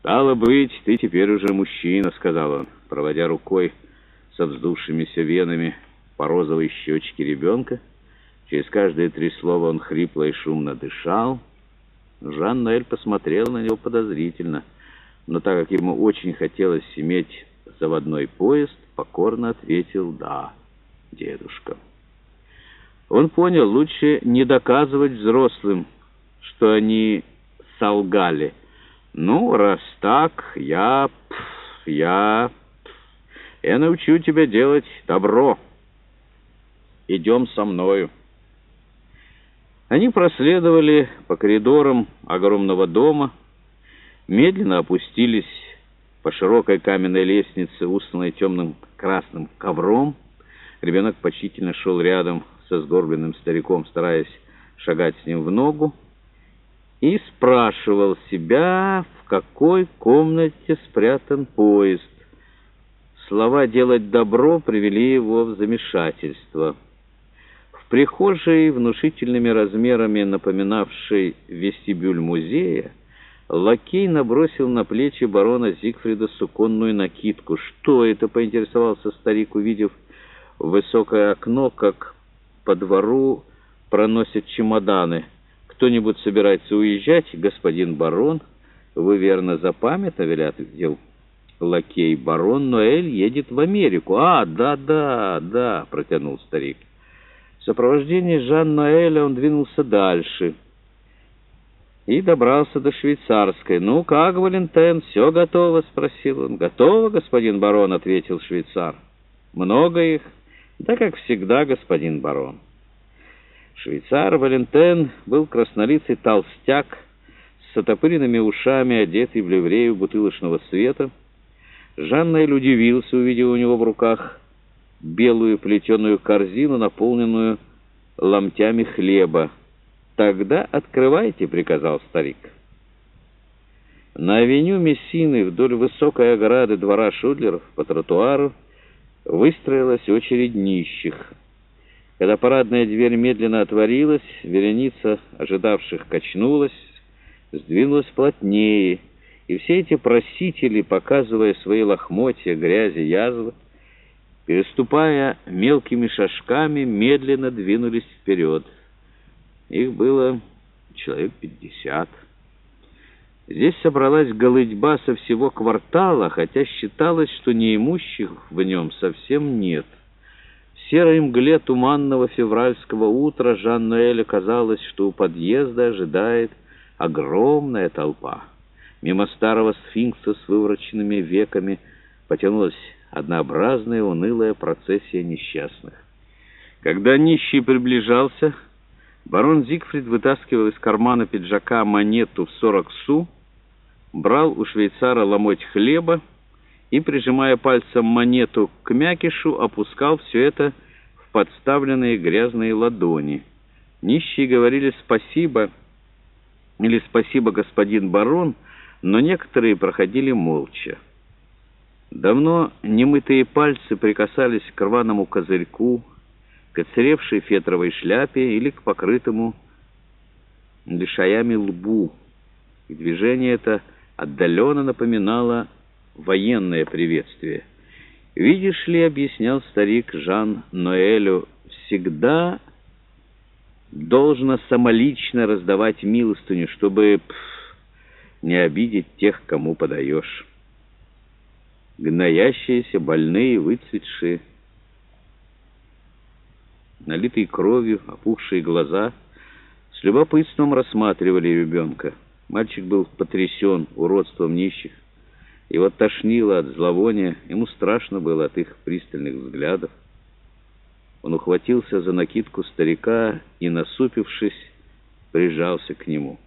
«Стало быть, ты теперь уже мужчина», — сказал он, проводя рукой со вздувшимися венами по розовой щечке ребенка. Через каждые три слова он хрипло и шумно дышал. Жан-Ноэль посмотрел на него подозрительно, но так как ему очень хотелось иметь заводной поезд, покорно ответил «Да, дедушка». Он понял, лучше не доказывать взрослым, что они солгали, «Ну, раз так, я... Я... Я научу тебя делать добро. Идем со мною». Они проследовали по коридорам огромного дома, медленно опустились по широкой каменной лестнице, устланной темным красным ковром. Ребенок почтительно шел рядом со сгорбленным стариком, стараясь шагать с ним в ногу и спрашивал себя, в какой комнате спрятан поезд. Слова «делать добро» привели его в замешательство. В прихожей, внушительными размерами напоминавшей вестибюль музея, лакей набросил на плечи барона Зигфрида суконную накидку. «Что это?» — поинтересовался старик, увидев высокое окно, как по двору проносят чемоданы — кто-нибудь собирается уезжать, господин барон? Вы верно запамятовали, ответил лакей. Барон Ноэль едет в Америку. А, да-да, да, протянул старик. В сопровождении Жан-Ноэля он двинулся дальше и добрался до швейцарской. «Ну как, Валентен, все готово?» — спросил он. «Готово, господин барон», — ответил швейцар. «Много их?» «Да, как всегда, господин барон». Швейцар Валентен был краснолицый толстяк с отопыренными ушами, одетый в ливрею бутылочного цвета. Жаннель удивился, увидев у него в руках белую плетеную корзину, наполненную ломтями хлеба. «Тогда открывайте», — приказал старик. На авеню Мессины вдоль высокой ограды двора Шудлеров по тротуару выстроилась очередь нищих — когда парадная дверь медленно отворилась, вереница ожидавших качнулась, сдвинулась плотнее, и все эти просители, показывая свои лохмотья, грязи, язвы, переступая мелкими шажками, медленно двинулись вперед. Их было человек пятьдесят. Здесь собралась голыдьба со всего квартала, хотя считалось, что неимущих в нем совсем нет серой мгле туманного февральского утра Жан-Ноэле казалось, что у подъезда ожидает огромная толпа. Мимо старого сфинкса с вывороченными веками потянулась однообразная унылая процессия несчастных. Когда нищий приближался, барон Зигфрид вытаскивал из кармана пиджака монету в сорок су, брал у швейцара ломоть хлеба и, прижимая пальцем монету к мякишу, опускал все это в подставленные грязные ладони. Нищие говорили «спасибо» или «спасибо, господин барон», но некоторые проходили молча. Давно немытые пальцы прикасались к рваному козырьку, к оцаревшей фетровой шляпе или к покрытому лишаями лбу, и движение это отдаленно напоминало военное приветствие. «Видишь ли, — объяснял старик Жан Ноэлю, — всегда должно самолично раздавать милостыню, чтобы пф, не обидеть тех, кому подаешь. Гноящиеся, больные, выцветшие, налитые кровью, опухшие глаза с любопытством рассматривали ребенка. Мальчик был потрясен уродством нищих. Его тошнило от зловония, ему страшно было от их пристальных взглядов. Он ухватился за накидку старика и, насупившись, прижался к нему.